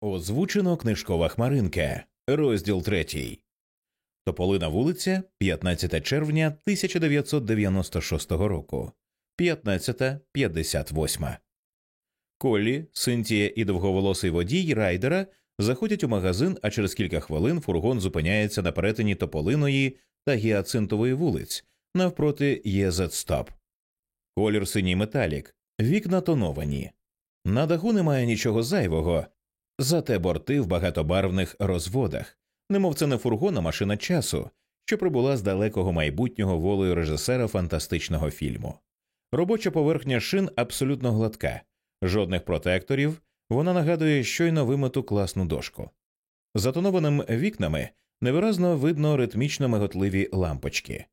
Озвучено книжкова хмаринка, розділ третій. Тополина вулиця, 15 червня 1996 року, 15.58. Коллі, Синтія і довговолосий водій райдера заходять у магазин, а через кілька хвилин фургон зупиняється на перетині Тополиної та Гіацинтової вулиць навпроти ЄЗ Стоп. Колір синій металік, вікна тоновані. На даху немає нічого зайвого, зате борти в багатобарвних розводах, немов це не фургон, а машина часу, що прибула з далекого майбутнього волею режисера фантастичного фільму. Робоча поверхня шин абсолютно гладка, жодних протекторів, вона нагадує щойно вимиту класну дошку. За тонованими вікнами невиразно видно ритмічно миготливі лампочки.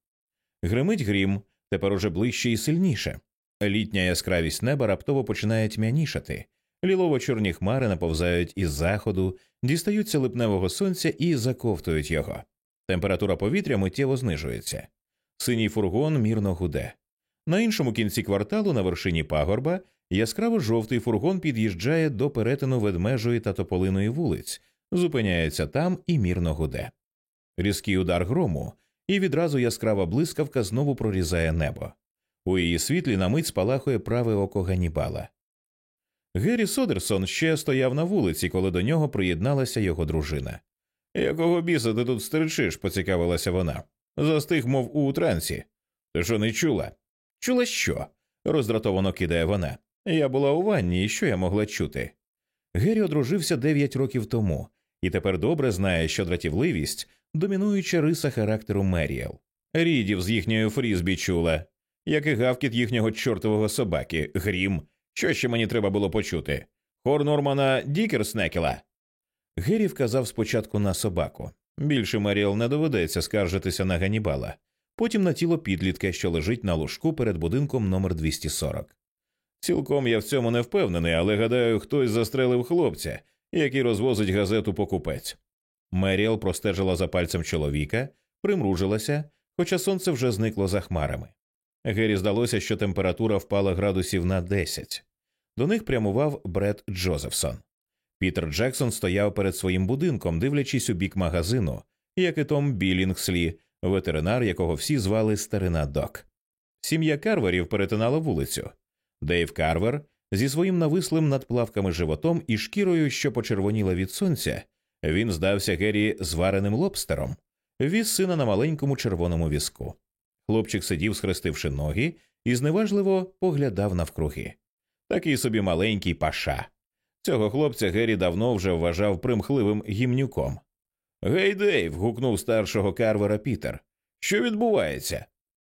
Гримить грім, тепер уже ближче і сильніше. Літня яскравість неба раптово починає тьмянішати, лілово чорні хмари наповзають із заходу, дістаються липневого сонця і заковтують його. Температура повітря миттєво знижується. Синій фургон мірно гуде. На іншому кінці кварталу, на вершині пагорба, яскраво жовтий фургон під'їжджає до перетину ведмежої та тополиної вулиць, зупиняється там і мірно гуде. Різкий удар грому, і відразу яскрава блискавка знову прорізає небо. У її світлі на мить спалахує праве око Ганібала. Геррі Содерсон ще стояв на вулиці, коли до нього приєдналася його дружина. Якого біса ти тут стерчиш? поцікавилася вона. Застиг, мов у трансі. Ти що не чула? Чула що? роздратовано кидає вона. Я була у ванні, і що я могла чути? Геррі одружився дев'ять років тому, і тепер добре знає, що дратівливість домінуюча риса характеру Меріел. Рідів з їхньою фрізбі чула, як і гавкіт їхнього чортового собаки, грім. Що ще мені треба було почути? Хор Нормана Дікерснекела. Геррі вказав спочатку на собаку. Більше Меріел не доведеться скаржитися на Ганібала, потім на тіло підлітка, що лежить на лужку перед будинком номер 240. Цілком я в цьому не впевнений, але гадаю, хтось застрелив хлопця, який розвозить газету покупець. Меріел простежила за пальцем чоловіка, примружилася, хоча сонце вже зникло за хмарами. Гері здалося, що температура впала градусів на 10. До них прямував Бред Джозефсон. Пітер Джексон стояв перед своїм будинком, дивлячись у бік магазину, як і Том Білінгслі, ветеринар, якого всі звали Старина Док. Сім'я Карверів перетинала вулицю. Дейв Карвер зі своїм навислим над плавками животом і шкірою, що почервоніла від сонця, він здався Геррі звареним лобстером, віз сина на маленькому червоному візку. Хлопчик сидів, схрестивши ноги, і зневажливо поглядав навкруги. Такий собі маленький паша. Цього хлопця Геррі давно вже вважав примхливим гімнюком. Гей, Дейв. гукнув старшого карвера Пітер. Що відбувається?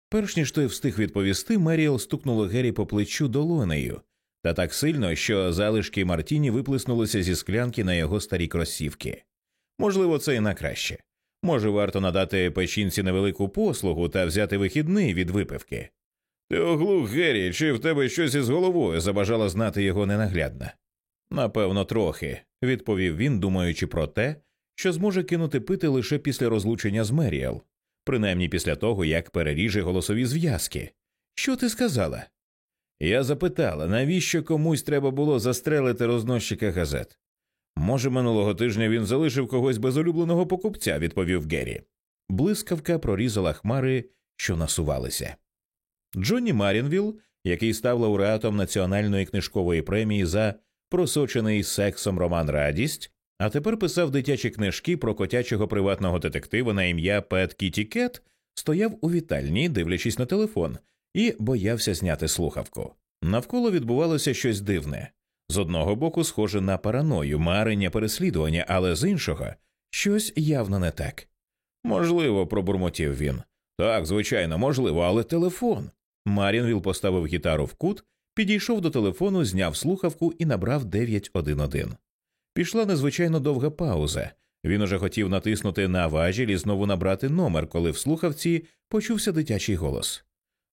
Перш ніж той встиг відповісти, Меріел стукнула Геррі по плечу долонею, та так сильно, що залишки Мартіні виплеснулися зі склянки на його старі кросівки. Можливо, це і на краще. Може, варто надати печінці невелику послугу та взяти вихідний від випивки. Ти оглух, Геррі, чи в тебе щось із головою забажала знати його ненаглядна? Напевно, трохи, відповів він, думаючи про те, що зможе кинути пити лише після розлучення з Меріел, принаймні після того, як переріже голосові зв'язки. Що ти сказала? Я запитала, навіщо комусь треба було застрелити розносчика газет. Може, минулого тижня він залишив когось без улюбленого покупця, відповів Геррі. Блискавка прорізала хмари, що насувалися. Джонні Марінвіл, який став лауреатом національної книжкової премії за просочений сексом роман Радість, а тепер писав дитячі книжки про котячого приватного детектива на ім'я Пет Кіті Кет, стояв у вітальні, дивлячись на телефон, і боявся зняти слухавку. Навколо відбувалося щось дивне. З одного боку, схоже на параною, марення, переслідування, але з іншого щось явно не так. Можливо, пробурмотів він. Так, звичайно, можливо, але телефон. Марінвіл поставив гітару в кут, підійшов до телефону, зняв слухавку і набрав 911. Пішла незвичайно довга пауза. Він уже хотів натиснути на важіль і знову набрати номер, коли в слухавці почувся дитячий голос.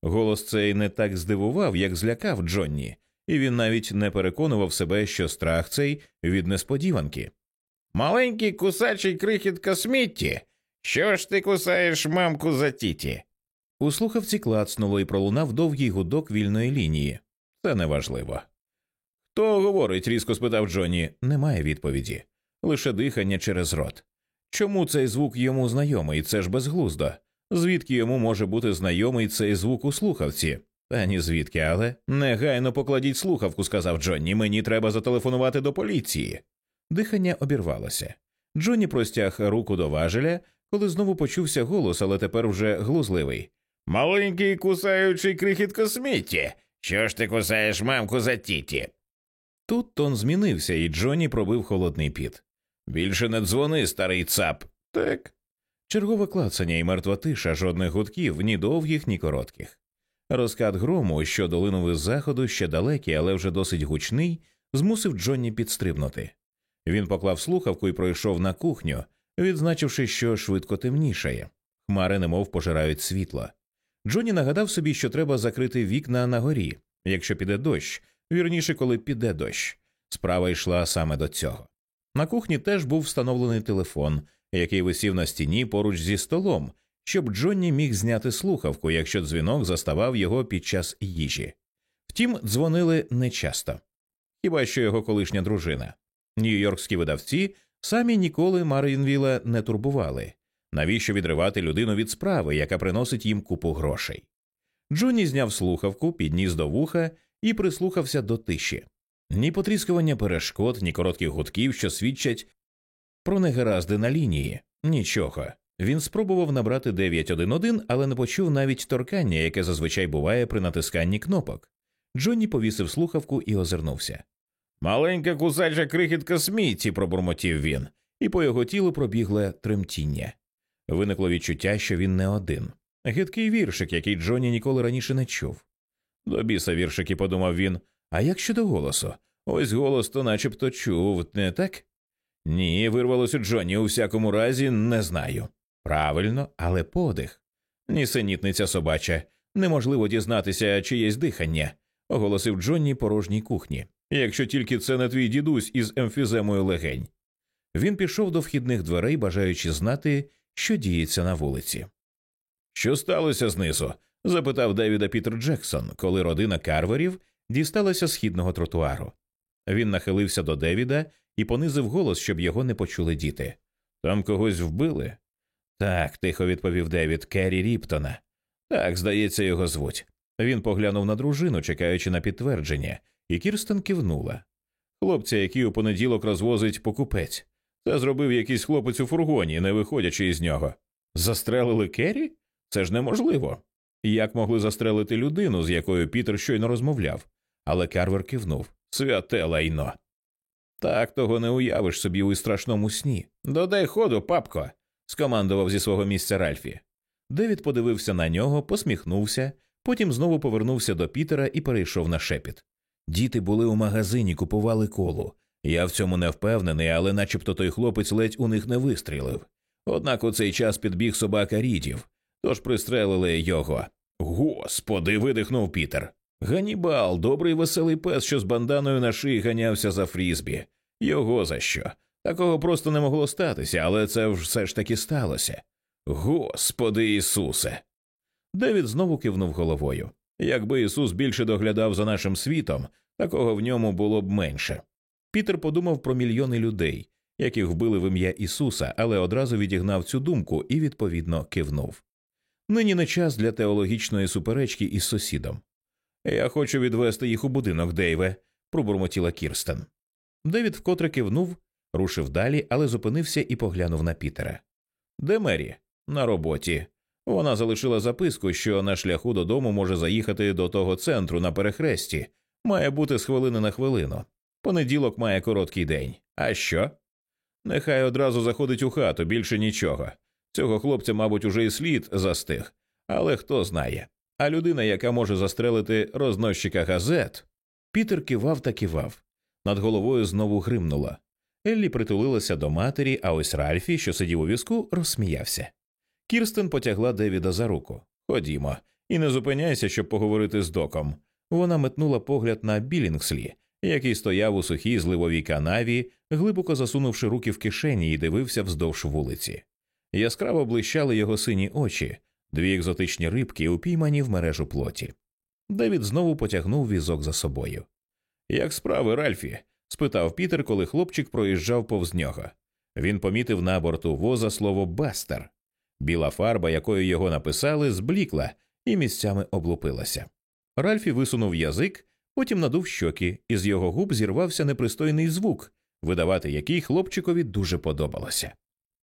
Голос цей не так здивував, як злякав Джонні, і він навіть не переконував себе, що страх цей від несподіванки. Маленький кусачий крихітка Смітті. Що ж ти кусаєш мамку за тіті? У слухавці клацнуло і пролунав довгий гудок вільної лінії. Це неважливо. Хто говорить? різко спитав Джонні. Немає відповіді. лише дихання через рот. Чому цей звук йому знайомий? Це ж безглуздо. Звідки йому може бути знайомий цей звук у слухавці? Та ні звідки, але негайно покладіть слухавку, сказав Джонні. Мені треба зателефонувати до поліції. Дихання обірвалося. Джонні простяг руку до важеля, коли знову почувся голос, але тепер вже глузливий. Маленький кусаючий крихітко смітті. Що ж ти кусаєш мамку за тіті? Тут тон змінився, і Джонні пробив холодний піт. Більше не дзвони, старий цап. Так. Чергове клацання і мертва тиша, жодних гудків, ні довгих, ні коротких. Розкат грому, що долинув із заходу, ще далекий, але вже досить гучний, змусив Джонні підстрибнути. Він поклав слухавку і пройшов на кухню, відзначивши, що швидко темнішає. Хмари немов пожирають світло. Джонні нагадав собі, що треба закрити вікна на горі, якщо піде дощ, вірніше, коли піде дощ. Справа йшла саме до цього. На кухні теж був встановлений телефон, який висів на стіні поруч зі столом, щоб Джонні міг зняти слухавку, якщо дзвінок заставав його під час їжі. Втім, дзвонили нечасто. Хіба що його колишня дружина. Нью-Йоркські видавці самі ніколи Марінвіла не турбували. Навіщо відривати людину від справи, яка приносить їм купу грошей? Джонні зняв слухавку, підніс до вуха і прислухався до тиші. Ні потріскування перешкод, ні коротких гудків, що свідчать про негаразди на лінії. Нічого. Він спробував набрати 911, але не почув навіть торкання, яке зазвичай буває при натисканні кнопок. Джонні повісив слухавку і озирнувся. Маленька кусача крихітка смітті, пробурмотів він, і по його тілу пробігле тремтіння. Виникло відчуття, що він не один. Гидкий віршик, який Джонні ніколи раніше не чув. До біса віршики, подумав він. А як щодо голосу? Ось голос то начебто чув, не так? Ні, вирвалося Джонні, у всякому разі, не знаю. Правильно, але подих. Нісенітниця собача. Неможливо дізнатися, чиєсь дихання, оголосив Джонні порожній кухні. Якщо тільки це не твій дідусь із емфіземою легень. Він пішов до вхідних дверей, бажаючи знати, що діється на вулиці. Що сталося знизу? запитав Девіда Пітер Джексон, коли родина карверів дісталася східного тротуару. Він нахилився до Девіда і понизив голос, щоб його не почули діти. Там когось вбили? Так, тихо відповів Девід Керрі Ріптона. Так, здається, його звуть. Він поглянув на дружину, чекаючи на підтвердження, і Кірстен кивнула. Хлопця, який у понеділок розвозить покупець. Це зробив якийсь хлопець у фургоні, не виходячи із нього. Застрелили Керрі? Це ж неможливо. Як могли застрелити людину, з якою Пітер щойно розмовляв? Але Карвер кивнув святе лайно. Так того не уявиш собі у страшному сні. Додай ходу, папко, скомандував зі свого місця Ральфі. Девід подивився на нього, посміхнувся, потім знову повернувся до Пітера і перейшов на шепіт. Діти були у магазині, купували колу. Я в цьому не впевнений, але начебто той хлопець ледь у них не вистрілив. Однак у цей час підбіг собака рідів, тож пристрелили його. Господи, видихнув Пітер. Ганібал, добрий веселий пес, що з банданою на шиї ганявся за фрізбі. Його за що? Такого просто не могло статися, але це все ж таки сталося. Господи Ісусе. Девід знову кивнув головою. Якби Ісус більше доглядав за нашим світом, такого в ньому було б менше. Пітер подумав про мільйони людей, яких вбили в ім'я Ісуса, але одразу відігнав цю думку і відповідно кивнув. Нині не час для теологічної суперечки із сусідом. Я хочу відвести їх у будинок, Дейве, пробурмотіла Кірстен. Девід вкотре кивнув, рушив далі, але зупинився і поглянув на Пітера. Де Мері? На роботі. Вона залишила записку, що на шляху додому може заїхати до того центру на перехресті, має бути з хвилини на хвилину. Понеділок має короткий день. А що? Нехай одразу заходить у хату, більше нічого. Цього хлопця, мабуть, уже і слід застиг, але хто знає. А людина, яка може застрелити розносчика газет. Пітер кивав та кивав. Над головою знову гримнула. Еллі притулилася до матері, а ось Ральфі, що сидів у візку, розсміявся. Кірстен потягла Девіда за руку. Ходімо, і не зупиняйся, щоб поговорити з доком. Вона метнула погляд на Білінгслі, який стояв у сухій зливовій канаві, глибоко засунувши руки в кишені і дивився вздовж вулиці. Яскраво блищали його сині очі, дві екзотичні рибки, упіймані в мережу плоті. Девід знову потягнув візок за собою. Як справи, Ральфі? Спитав Пітер, коли хлопчик проїжджав повз нього. Він помітив на борту воза слово бастер. Біла фарба, якою його написали, зблікла і місцями облупилася. Ральфі висунув язик, потім надув щоки, і з його губ зірвався непристойний звук, видавати який хлопчикові дуже подобалося.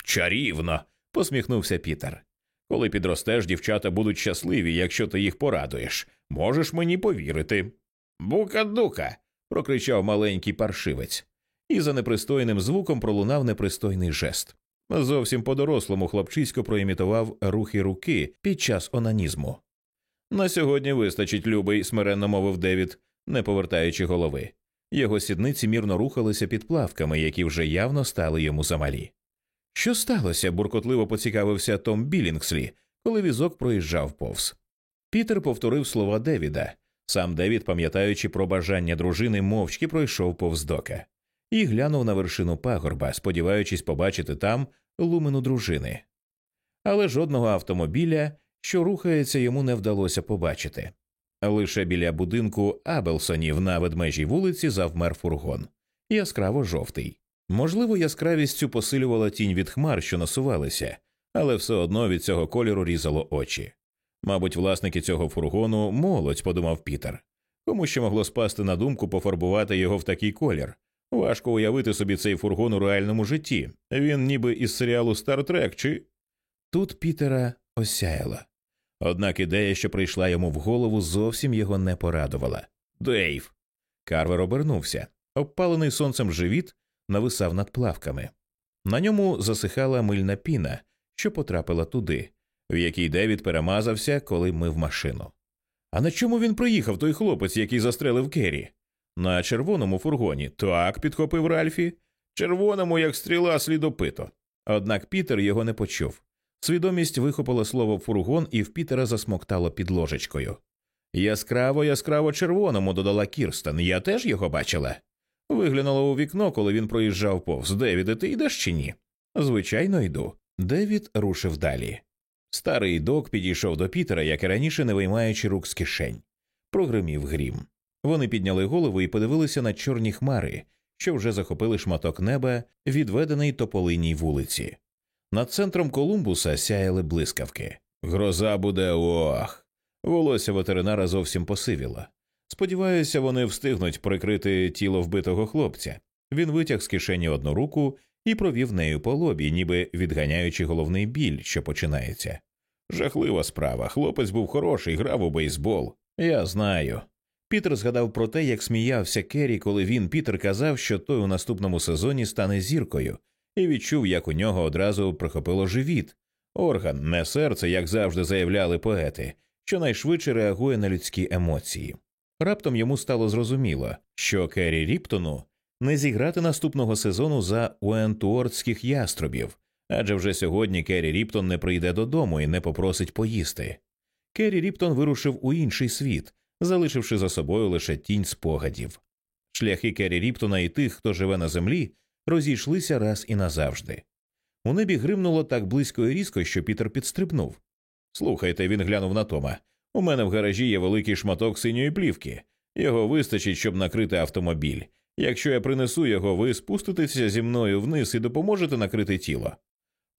Чарівно. посміхнувся Пітер. Коли підростеш, дівчата будуть щасливі, якщо ти їх порадуєш. Можеш мені повірити. Бука-дука. Прокричав маленький паршивець, і за непристойним звуком пролунав непристойний жест. Зовсім по дорослому хлопчисько проімітував рухи руки під час онанізму. На сьогодні вистачить, любий, смиренно мовив Девід, не повертаючи голови. Його сідниці мірно рухалися під плавками, які вже явно стали йому замалі. Що сталося? буркотливо поцікавився Том Білінгслі, коли візок проїжджав повз. Пітер повторив слова Девіда. Сам Девід, пам'ятаючи про бажання дружини, мовчки пройшов повз дока і глянув на вершину пагорба, сподіваючись побачити там лумину дружини. Але жодного автомобіля, що рухається, йому не вдалося побачити. Лише біля будинку Абелсонів на ведмежій вулиці завмер фургон яскраво жовтий. Можливо, яскравість цю посилювала тінь від хмар, що насувалися, але все одно від цього кольору різало очі. Мабуть, власники цього фургону молодь, подумав Пітер. Кому ще могло спасти на думку пофарбувати його в такий колір. Важко уявити собі цей фургон у реальному житті. Він ніби із серіалу Стартрек чи. Тут Пітера осяяла. Однак ідея, що прийшла йому в голову, зовсім його не порадувала. Дейв. Карвер обернувся. Обпалений сонцем живіт нависав над плавками. На ньому засихала мильна піна, що потрапила туди, в якій Девід перемазався, коли мив машину. А на чому він приїхав, той хлопець, який застрелив Керрі? На червоному фургоні. Так, підхопив Ральфі, червоному, як стріла слідопито. Однак Пітер його не почув. Свідомість вихопила слово фургон, і в Пітера засмоктало під ложечкою. Яскраво, яскраво червоному, додала Кірстен. Я теж його бачила. Виглянула у вікно, коли він проїжджав повз. Девіде, ти йдеш чи ні? Звичайно, йду. Девід рушив далі. Старий док підійшов до Пітера, як і раніше, не виймаючи рук з кишень. Прогримів грім. Вони підняли голову і подивилися на чорні хмари, що вже захопили шматок неба, відведений тополиній вулиці. Над центром Колумбуса сяяли блискавки. Гроза буде ох. Волосся ветеринара зовсім посивіло. Сподіваюся, вони встигнуть прикрити тіло вбитого хлопця. Він витяг з кишені одну руку і провів нею по лобі, ніби відганяючи головний біль, що починається. Жахлива справа. Хлопець був хороший, грав у бейсбол. Я знаю. Пітер згадав про те, як сміявся Керрі, коли він Пітер казав, що той у наступному сезоні стане зіркою, і відчув, як у нього одразу прихопило живіт. Орган, не серце, як завжди заявляли поети, що найшвидше реагує на людські емоції. Раптом йому стало зрозуміло, що Керрі Ріптону не зіграти наступного сезону за Уентуортських яструбів, адже вже сьогодні Керрі Ріптон не прийде додому і не попросить поїсти. Керрі Ріптон вирушив у інший світ, залишивши за собою лише тінь спогадів. Шляхи Керрі Ріптона і тих, хто живе на землі, розійшлися раз і назавжди. У небі гримнуло так близько і різко, що Пітер підстрибнув. Слухайте, він глянув на Тома. У мене в гаражі є великий шматок синьої плівки. Його вистачить, щоб накрити автомобіль. Якщо я принесу його, ви спуститеся зі мною вниз і допоможете накрити тіло.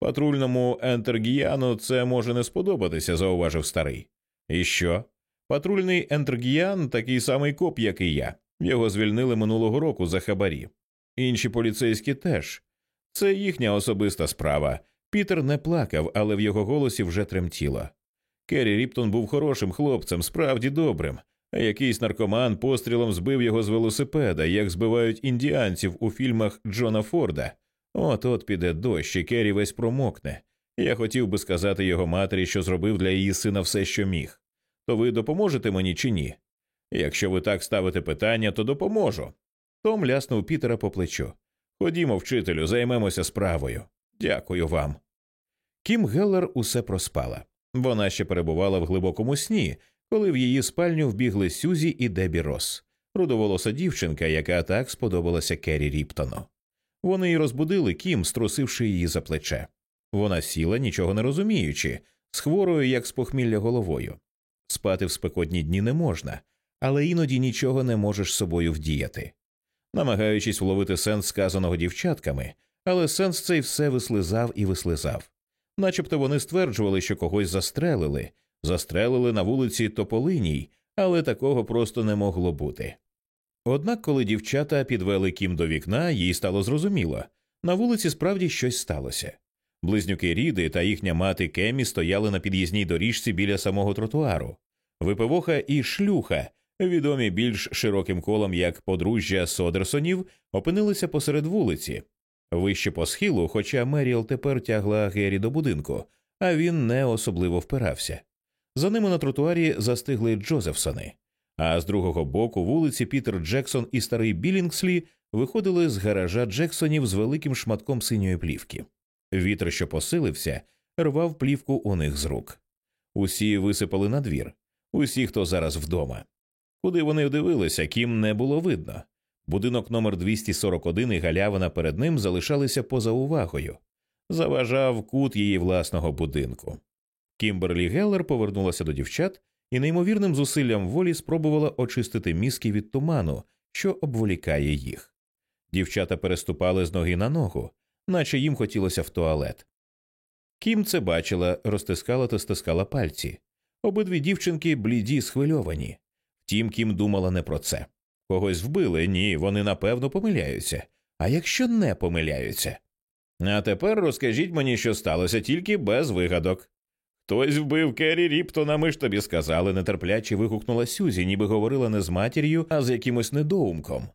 Патрульному Ентергіану це може не сподобатися, зауважив старий. І що? Патрульний Ентергіан такий самий коп, як і я. Його звільнили минулого року за хабарі. Інші поліцейські теж. Це їхня особиста справа. Пітер не плакав, але в його голосі вже тремтіло. Керрі Ріптон був хорошим хлопцем, справді добрим, якийсь наркоман пострілом збив його з велосипеда, як збивають індіанців у фільмах Джона Форда. От от піде дощ, і Керрі весь промокне. Я хотів би сказати його матері, що зробив для її сина все, що міг. То ви допоможете мені чи ні? Якщо ви так ставите питання, то допоможу. Том ляснув Пітера по плечу. Ходімо, вчителю, займемося справою. Дякую вам. Кім Геллер усе проспала. Вона ще перебувала в глибокому сні, коли в її спальню вбігли Сюзі і Дебі Рос, рудоволоса дівчинка, яка так сподобалася Керрі Ріптону. Вони й розбудили Кім, струсивши її за плече. Вона сіла, нічого не розуміючи, з хворою, як з похмілля головою. Спати в спекотні дні не можна, але іноді нічого не можеш собою вдіяти. намагаючись вловити сенс сказаного дівчатками, але сенс цей все вислизав і вислизав. Начебто вони стверджували, що когось застрелили, застрелили на вулиці Тополиній, але такого просто не могло бути. Однак, коли дівчата підвели кім до вікна, їй стало зрозуміло на вулиці справді щось сталося. Близнюки Ріди та їхня мати Кемі стояли на під'їзній доріжці біля самого тротуару. Випивоха і шлюха, відомі більш широким колом як подружжя Содерсонів, опинилися посеред вулиці, вище по схилу, хоча Меріл тепер тягла Гері до будинку, а він не особливо впирався. За ними на тротуарі застигли Джозефсони, а з другого боку вулиці Пітер Джексон і старий Білінгслі виходили з гаража Джексонів з великим шматком синьої плівки. Вітер, що посилився, рвав плівку у них з рук. Усі висипали на двір, усі, хто зараз вдома. Куди вони дивилися, ким не було видно. Будинок номер 241 і галявина перед ним залишалися поза увагою. Заважав кут її власного будинку. Кімберлі Геллер повернулася до дівчат і неймовірним зусиллям волі спробувала очистити мізки від туману, що обволікає їх. Дівчата переступали з ноги на ногу, наче їм хотілося в туалет. Кім це бачила, розтискала та стискала пальці. Обидві дівчинки бліді, схвильовані. Втім, Кім думала не про це. Когось вбили, ні, вони напевно помиляються. А якщо не помиляються? А тепер розкажіть мені, що сталося тільки без вигадок. Хтось вбив Керрі Ріптона, ми ж тобі сказали, нетерпляче вигукнула Сюзі, ніби говорила не з матір'ю, а з якимось недоумком.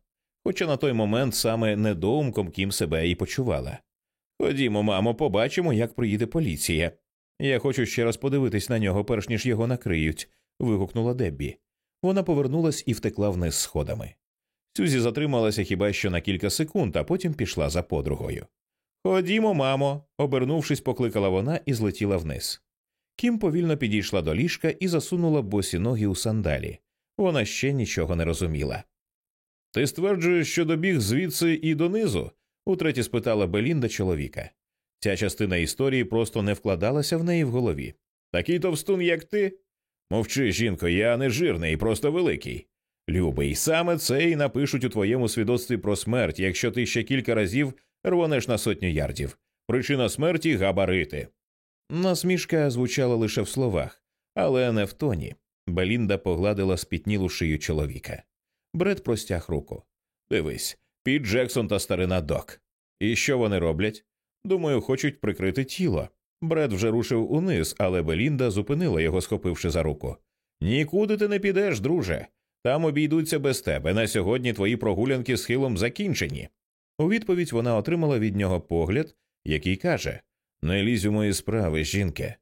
Хоча на той момент саме недоумком Кім себе і почувала. Ходімо, мамо, побачимо, як приїде поліція. Я хочу ще раз подивитись на нього, перш ніж його накриють. вигукнула Деббі. Вона повернулась і втекла вниз сходами. Сюзі затрималася хіба що на кілька секунд, а потім пішла за подругою. Ходімо, мамо, обернувшись, покликала вона і злетіла вниз. Кім повільно підійшла до ліжка і засунула босі ноги у сандалі. Вона ще нічого не розуміла. Ти стверджуєш, що добіг звідси і донизу? утретє спитала Белінда чоловіка. Ця частина історії просто не вкладалася в неї в голові. Такий товстун, як ти? Мовчи, жінко, я не жирний, просто великий. Любий, саме це і напишуть у твоєму свідоцтві про смерть, якщо ти ще кілька разів рвонеш на сотню ярдів. Причина смерті габарити. Насмішка звучала лише в словах, але не в тоні. Белінда погладила спітнілу шию чоловіка. Бред простяг руку. Дивись, Піт Джексон та старина Док. І що вони роблять? Думаю, хочуть прикрити тіло. Бред вже рушив униз, але Белінда зупинила його, схопивши за руку. Нікуди ти не підеш, друже. Там обійдуться без тебе. На сьогодні твої прогулянки з хилом закінчені. У відповідь вона отримала від нього погляд, який каже Не лізь у мої справи, жінке.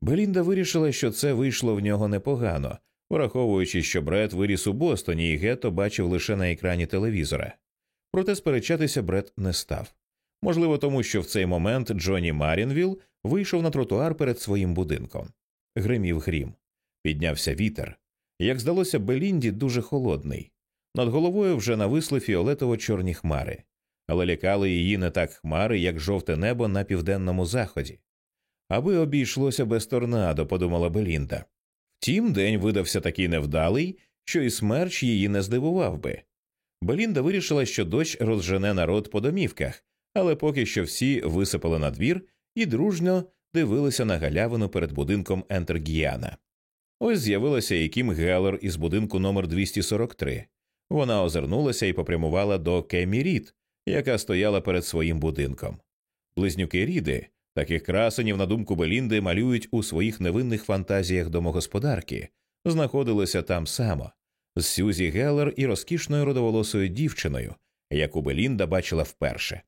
Белінда вирішила, що це вийшло в нього непогано, враховуючи, що Бред виріс у Бостоні і Гетто бачив лише на екрані телевізора. Проте сперечатися Бред не став. Можливо, тому що в цей момент Джонні Марінвіл вийшов на тротуар перед своїм будинком. Гримів грім. Піднявся вітер. Як здалося, Белінді дуже холодний. Над головою вже нависли фіолетово чорні хмари, але лякали її не так хмари, як жовте небо на південному заході. Аби обійшлося без торнадо, подумала Белінда. Втім, день видався такий невдалий, що і смерч її не здивував би. Белінда вирішила, що дощ розжене народ по домівках, але поки що всі висипали на двір і дружньо дивилися на галявину перед будинком Ентергіана. Ось з'явилася і Кім Геллер із будинку номер 243. Вона озирнулася і попрямувала до Кемі Рід, яка стояла перед своїм будинком. Близнюки Ріди, таких красенів, на думку Белінди, малюють у своїх невинних фантазіях домогосподарки, знаходилися там само, з Сюзі Геллер і розкішною родоволосою дівчиною, яку Белінда бачила вперше.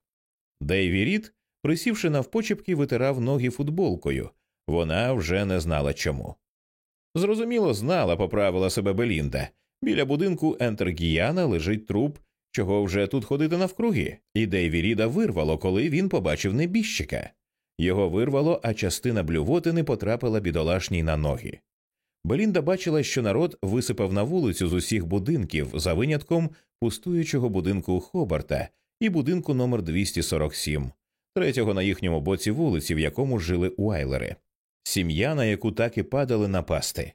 Дейві Рід, присівши навпочепки, витирав ноги футболкою. Вона вже не знала чому. Зрозуміло, знала, поправила себе Белінда. Біля будинку Ентергіяна лежить труп, чого вже тут ходити навкруги, і Дейві Ріда вирвало, коли він побачив небіжчика. Його вирвало, а частина блювотини потрапила бідолашній на ноги. Белінда бачила, що народ висипав на вулицю з усіх будинків за винятком пустуючого будинку Хобарта і будинку номер 247, третього на їхньому боці вулиці, в якому жили Уайлери, сім'я, на яку так і падали напасти.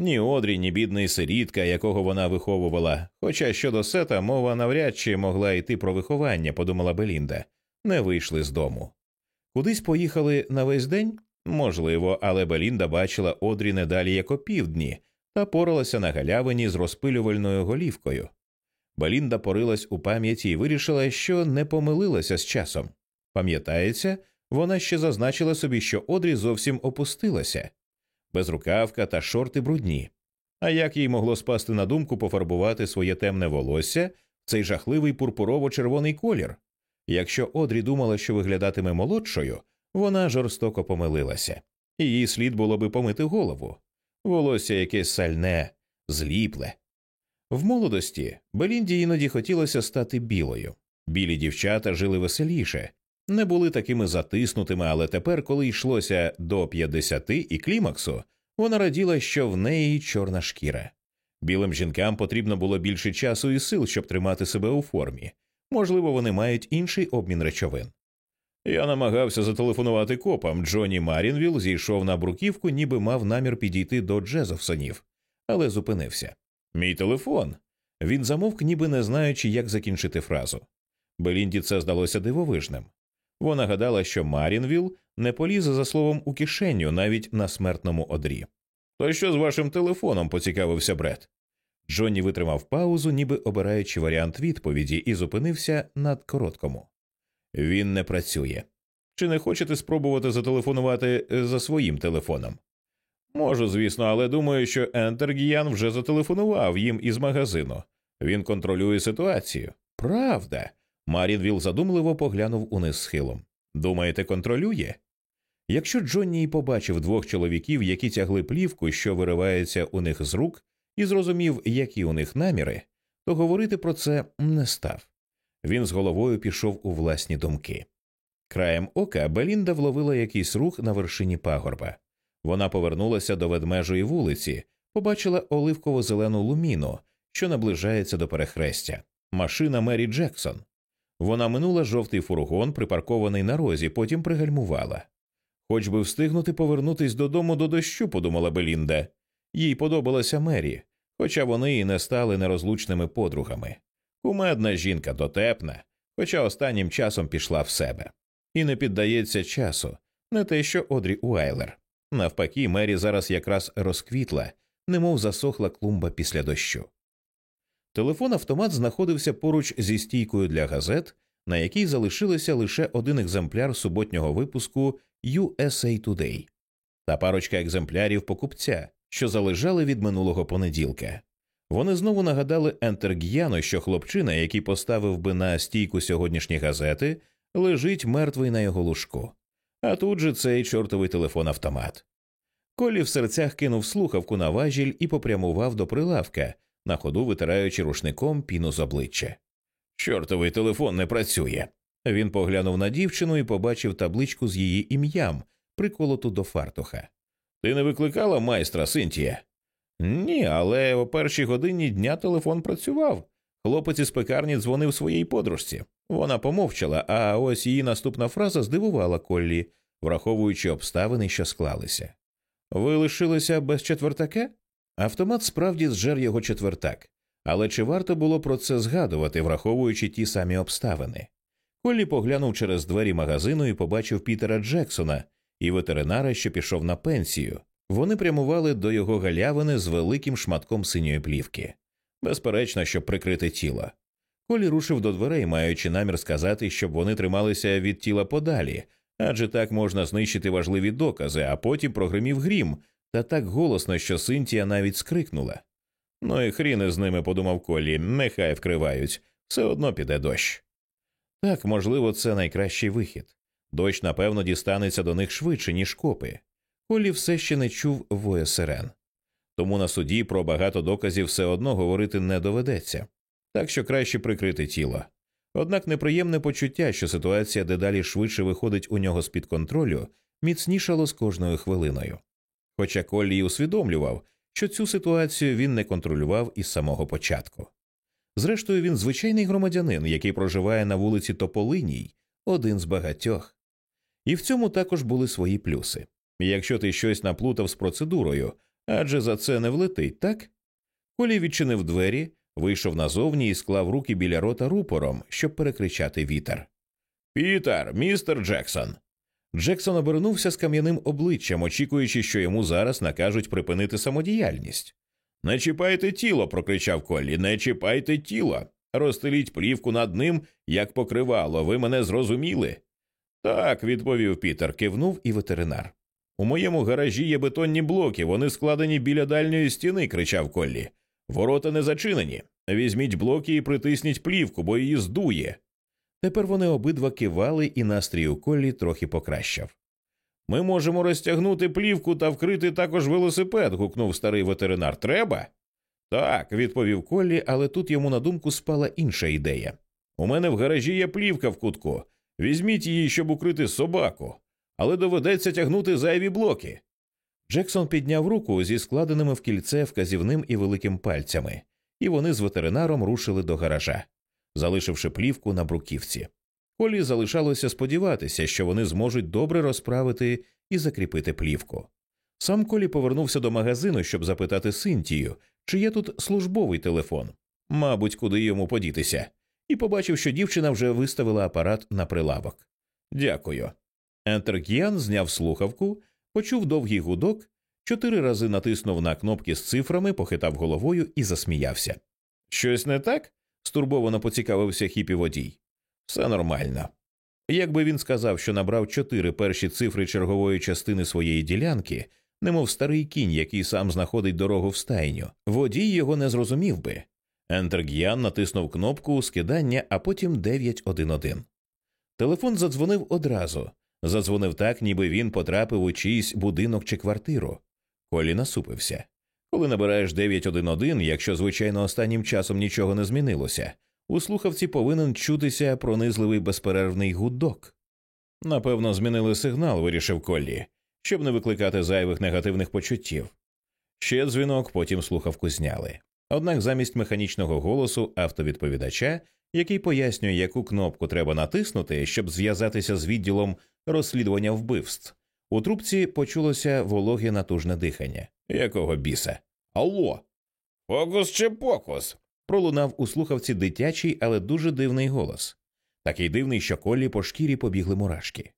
Ні Одрі, ні бідний сирітка, якого вона виховувала. Хоча щодо сета мова навряд чи могла йти про виховання, подумала Белінда, не вийшли з дому. Кудись поїхали на весь день? Можливо, але Белінда бачила Одрі не далі як опівдні та поралася на галявині з розпилювальною голівкою. Белінда порилась у пам'яті і вирішила, що не помилилася з часом. Пам'ятається, вона ще зазначила собі, що Одрі зовсім опустилася безрукавка та шорти брудні. А як їй могло спасти на думку пофарбувати своє темне волосся цей жахливий пурпурово-червоний колір? Якщо Одрі думала, що виглядатиме молодшою, вона жорстоко помилилася, її слід було би помити голову. Волосся якесь сальне, зліпле. В молодості Белінді іноді хотілося стати білою. Білі дівчата жили веселіше, не були такими затиснутими, але тепер, коли йшлося до 50 і клімаксу, вона раділа, що в неї чорна шкіра. Білим жінкам потрібно було більше часу і сил, щоб тримати себе у формі. Можливо, вони мають інший обмін речовин. Я намагався зателефонувати копам. Джонні Марінвіл зійшов на бруківку, ніби мав намір підійти до Джезовсонів, але зупинився. Мій телефон. Він замовк, ніби не знаючи, як закінчити фразу. Белінді це здалося дивовижним. Вона гадала, що Марінвіл не полізе за словом у кишеню навіть на смертному одрі. То що з вашим телефоном? поцікавився Бред. Джонні витримав паузу, ніби обираючи варіант відповіді, і зупинився над короткому. Він не працює. Чи не хочете спробувати зателефонувати е, за своїм телефоном? Можу, звісно, але думаю, що Ентергіян вже зателефонував їм із магазину. Він контролює ситуацію. Правда. Марінвіл задумливо поглянув униз схилом. Думаєте, контролює? Якщо Джонні побачив двох чоловіків, які тягли плівку, що виривається у них з рук, і зрозумів, які у них наміри, то говорити про це не став. Він з головою пішов у власні думки. Краєм ока Белінда вловила якийсь рух на вершині пагорба. Вона повернулася до ведмежої вулиці, побачила оливково зелену луміну, що наближається до перехрестя. Машина Мері Джексон. Вона минула жовтий фургон, припаркований на розі, потім пригальмувала. Хоч би встигнути повернутись додому до дощу, подумала Белінда. Їй подобалася Мері, хоча вони і не стали нерозлучними подругами. Кумедна жінка дотепна, хоча останнім часом пішла в себе. І не піддається часу, не те, що Одрі Уайлер. Навпаки, Мері зараз якраз розквітла, немов засохла клумба після дощу. Телефон автомат знаходився поруч зі стійкою для газет, на якій залишилося лише один екземпляр суботнього випуску USA Today та парочка екземплярів покупця, що залежали від минулого понеділка. Вони знову нагадали Ентерг'яну, що хлопчина, який поставив би на стійку сьогоднішні газети, лежить мертвий на його лужку. А тут же цей чортовий телефон автомат. Колі в серцях кинув слухавку на важіль і попрямував до прилавка, на ходу витираючи рушником піну з обличчя. Чортовий телефон не працює. Він поглянув на дівчину і побачив табличку з її ім'ям, приколоту до фартуха. Ти не викликала майстра Синтія? Ні, але о першій годині дня телефон працював. Хлопець із пекарні дзвонив своїй подружці. Вона помовчала, а ось її наступна фраза здивувала Коллі, враховуючи обставини, що склалися. Ви лишилися без четвертака? Автомат справді зжер його четвертак, але чи варто було про це згадувати, враховуючи ті самі обставини? Коллі поглянув через двері магазину і побачив Пітера Джексона і ветеринара, що пішов на пенсію. Вони прямували до його галявини з великим шматком синьої плівки. Безперечно, щоб прикрити тіло. Колі рушив до дверей, маючи намір сказати, щоб вони трималися від тіла подалі, адже так можна знищити важливі докази, а потім прогримів грім, та так голосно, що Синтія навіть скрикнула. Ну і хріни з ними, подумав Колі, нехай вкривають, все одно піде дощ. Так, можливо, це найкращий вихід. Дощ, напевно, дістанеться до них швидше, ніж копи. Колі все ще не чув воя сирен. Тому на суді про багато доказів все одно говорити не доведеться, так що краще прикрити тіло. Однак неприємне почуття, що ситуація дедалі швидше виходить у нього з під контролю, міцнішало з кожною хвилиною. Хоча Коллі усвідомлював, що цю ситуацію він не контролював із самого початку. Зрештою, він звичайний громадянин, який проживає на вулиці Тополиній, один з багатьох. І в цьому також були свої плюси. Якщо ти щось наплутав з процедурою Адже за це не влетить, так? Колі відчинив двері, вийшов назовні і склав руки біля рота рупором, щоб перекричати вітер. Пітер, містер Джексон. Джексон обернувся з кам'яним обличчям, очікуючи, що йому зараз накажуть припинити самодіяльність. Не чіпайте тіло, прокричав Коллі, не чіпайте тіло. Розстеліть плівку над ним, як покривало. Ви мене зрозуміли? Так, відповів Пітер, кивнув і ветеринар. У моєму гаражі є бетонні блоки, вони складені біля дальньої стіни, кричав Коллі. Ворота не зачинені. Візьміть блоки і притисніть плівку, бо її здує. Тепер вони обидва кивали, і настрій у Коллі трохи покращав. Ми можемо розтягнути плівку та вкрити також велосипед. гукнув старий ветеринар. Треба? Так, відповів Коллі, але тут йому на думку спала інша ідея. У мене в гаражі є плівка в кутку. Візьміть її, щоб укрити собаку, але доведеться тягнути зайві блоки. Джексон підняв руку зі складеними в кільце вказівним і великим пальцями, і вони з ветеринаром рушили до гаража, залишивши плівку на бруківці. Колі залишалося сподіватися, що вони зможуть добре розправити і закріпити плівку. Сам Колі повернувся до магазину, щоб запитати Синтію, чи є тут службовий телефон, мабуть, куди йому подітися, і побачив, що дівчина вже виставила апарат на прилавок. Дякую. Ентергіан зняв слухавку, почув довгий гудок, чотири рази натиснув на кнопки з цифрами, похитав головою і засміявся. Щось не так? Стурбовано поцікавився хіпі водій. Все нормально. Якби він сказав, що набрав чотири перші цифри чергової частини своєї ділянки, немов старий кінь, який сам знаходить дорогу в стайню, водій його не зрозумів би. Ентергіан натиснув кнопку скидання, а потім 911. Телефон задзвонив одразу. Задзвонив так, ніби він потрапив у чийсь будинок чи квартиру. Колі насупився. Коли набираєш 911, якщо, звичайно, останнім часом нічого не змінилося, у слухавці повинен чутися пронизливий безперервний гудок. Напевно, змінили сигнал, вирішив Коллі, щоб не викликати зайвих негативних почуттів. Ще дзвінок, потім слухавку зняли. Однак замість механічного голосу автовідповідача, який пояснює, яку кнопку треба натиснути, щоб зв'язатися з відділом розслідування вбивств, у трубці почулося вологе натужне дихання. Якого біса? Алло. Фокус чи покус? пролунав у слухавці дитячий, але дуже дивний голос. Такий дивний, що колі по шкірі побігли мурашки.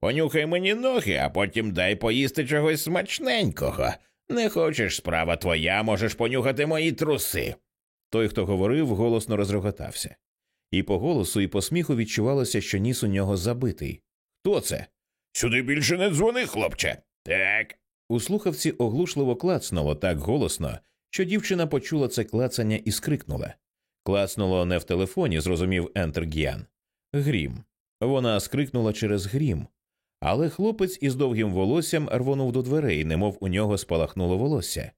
Понюхай мені ноги, а потім дай поїсти чогось смачненького. Не хочеш справа твоя, можеш понюхати мої труси. Той, хто говорив, голосно розроготався. І по голосу, і по сміху відчувалося, що ніс у нього забитий. Хто це? Сюди більше не дзвони, хлопче. Так. У слухавці оглушливо клацнуло так голосно, що дівчина почула це клацання і скрикнула. Клацнуло не в телефоні, зрозумів Ентергіан. Грім. Вона скрикнула через грім. Але хлопець із довгим волоссям рвонув до дверей, немов у нього спалахнуло волосся.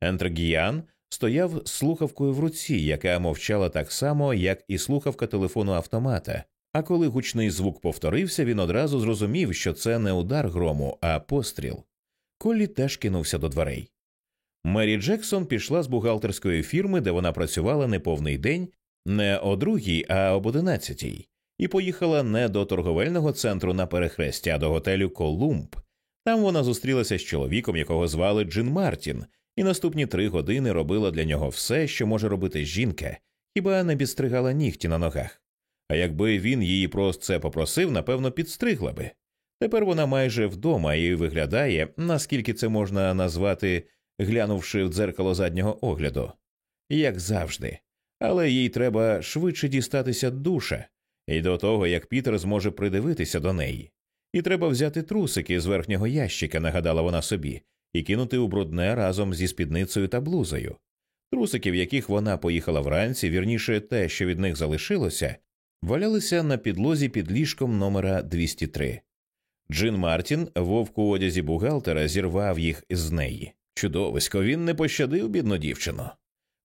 Ентергіан стояв з слухавкою в руці, яка мовчала так само, як і слухавка телефону автомата. А коли гучний звук повторився, він одразу зрозумів, що це не удар грому, а постріл. Коллі теж кинувся до дверей. Мері Джексон пішла з бухгалтерської фірми, де вона працювала неповний день, не о другій, а об одинадцятій, і поїхала не до торговельного центру на перехресті, а до готелю Колумб. Там вона зустрілася з чоловіком, якого звали Джин Мартін, і наступні три години робила для нього все, що може робити жінка, хіба не підстригала нігті на ногах. А якби він її про це попросив, напевно, підстригла би. Тепер вона майже вдома і виглядає, наскільки це можна назвати, глянувши в дзеркало заднього огляду, як завжди. Але їй треба швидше дістатися душа, і до того як Пітер зможе придивитися до неї. І треба взяти трусики з верхнього ящика, нагадала вона собі, і кинути у брудне разом зі спідницею та блузою. Трусики, в яких вона поїхала вранці, вірніше те, що від них залишилося, валялися на підлозі під ліжком номера 203. Джин Мартін, вовк у одязі бухгалтера, зірвав їх з неї. Чудовисько, він не пощадив бідну дівчину.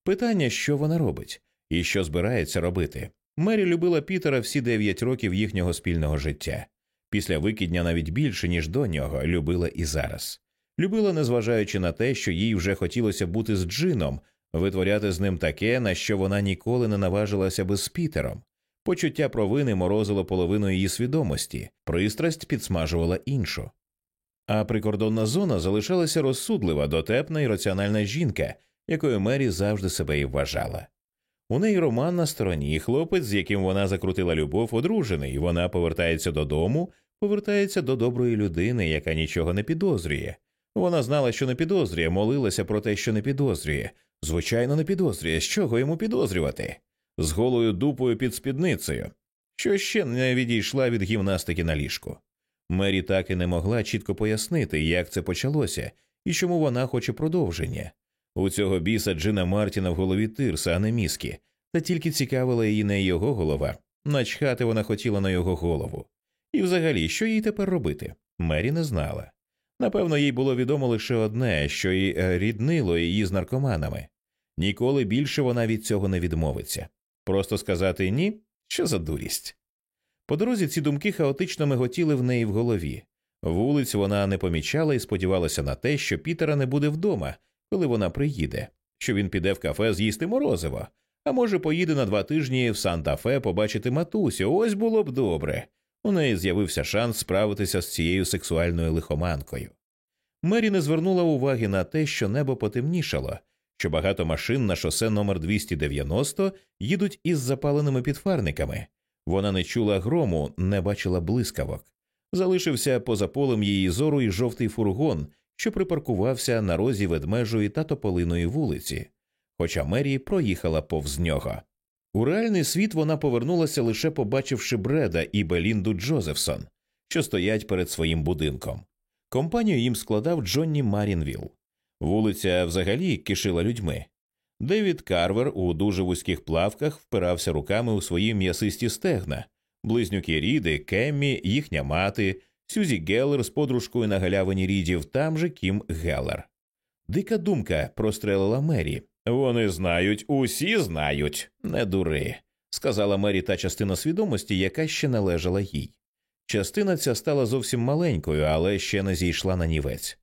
Питання, що вона робить, і що збирається робити. Мері любила Пітера всі дев'ять років їхнього спільного життя. Після викидня навіть більше, ніж до нього, любила і зараз. Любила, незважаючи на те, що їй вже хотілося бути з Джином, витворяти з ним таке, на що вона ніколи не наважилася би з Пітером. Почуття провини морозило половину її свідомості, пристрасть підсмажувала іншу. А прикордонна зона залишалася розсудлива, дотепна і раціональна жінка, якою Мері завжди себе і вважала. У неї роман на стороні, і хлопець, з яким вона закрутила любов, одружений, і вона повертається додому, повертається до доброї людини, яка нічого не підозрює. Вона знала, що не підозрює, молилася про те, що не підозрює. Звичайно, не підозрює, з чого йому підозрювати? З голою дупою під спідницею, що ще не відійшла від гімнастики на ліжку. Мері так і не могла чітко пояснити, як це почалося і чому вона хоче продовження. У цього біса Джина Мартіна в голові тирса, а не мізки, та тільки цікавила її не його голова, начхати вона хотіла на його голову. І взагалі, що їй тепер робити? Мері не знала. Напевно, їй було відомо лише одне, що й е, ріднило її з наркоманами. Ніколи більше вона від цього не відмовиться. Просто сказати ні, що за дурість. По дорозі ці думки хаотично миготіли в неї в голові. Вулиць вона не помічала і сподівалася на те, що Пітера не буде вдома, коли вона приїде, що він піде в кафе з'їсти морозиво, а може, поїде на два тижні в Санта-Фе побачити матусю. Ось було б добре. У неї з'явився шанс справитися з цією сексуальною лихоманкою. Мері не звернула уваги на те, що небо потемнішало, що багато машин на шосе номер 290 їдуть із запаленими підфарниками. Вона не чула грому, не бачила блискавок. Залишився поза полем її зору і жовтий фургон, що припаркувався на розі ведмежої та тополиної вулиці, хоча Мері проїхала повз нього. У реальний світ вона повернулася лише побачивши Бреда і Белінду Джозефсон, що стоять перед своїм будинком. Компанію їм складав Джонні Марінвіл. Вулиця взагалі кишила людьми. Девід Карвер у дуже вузьких плавках впирався руками у свої м'ясисті стегна, близнюки Ріди, Кеммі, їхня мати, Сюзі Геллер з подружкою на галявині рідів, там же Кім Геллер. Дика думка прострелила Мері. Вони знають, усі знають, не дури, сказала Мері та частина свідомості, яка ще належала їй. Частина ця стала зовсім маленькою, але ще не зійшла на нівець.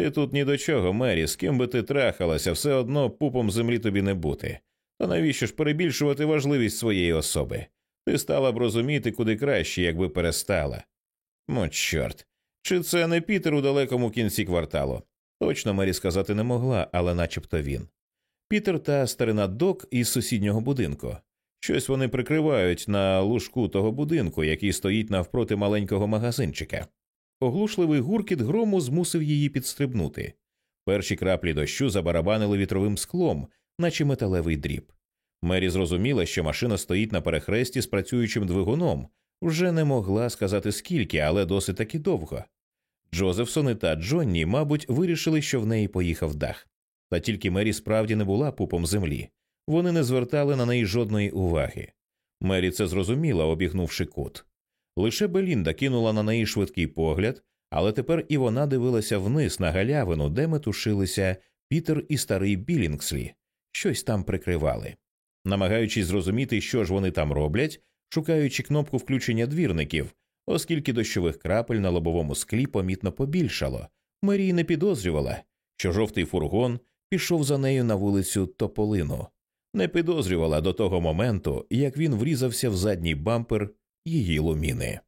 Ти тут ні до чого, Мері, з ким би ти трахалася, все одно пупом землі тобі не бути. То навіщо ж перебільшувати важливість своєї особи? Ти стала б розуміти куди краще, якби перестала. Мо, чорт. Чи це не Пітер у далекому кінці кварталу? Точно Мері сказати не могла, але начебто він. Пітер та старина Док із сусіднього будинку. Щось вони прикривають на лужку того будинку, який стоїть навпроти маленького магазинчика. Оглушливий гуркіт грому змусив її підстрибнути. Перші краплі дощу забарабанили вітровим склом, наче металевий дріб. Мері зрозуміла, що машина стоїть на перехресті з працюючим двигуном, вже не могла сказати скільки, але досить таки довго. Джозефсони та Джонні, мабуть, вирішили, що в неї поїхав дах. Та тільки Мері справді не була пупом землі. Вони не звертали на неї жодної уваги. Мері це зрозуміла, обігнувши кут. Лише Белінда кинула на неї швидкий погляд, але тепер і вона дивилася вниз на галявину, де метушилися Пітер і старий Білінгслі, щось там прикривали. Намагаючись зрозуміти, що ж вони там роблять, шукаючи кнопку включення двірників, оскільки дощових крапель на лобовому склі помітно побільшало, Марій не підозрювала, що жовтий фургон пішов за нею на вулицю Тополину, не підозрювала до того моменту, як він врізався в задній бампер її луміни.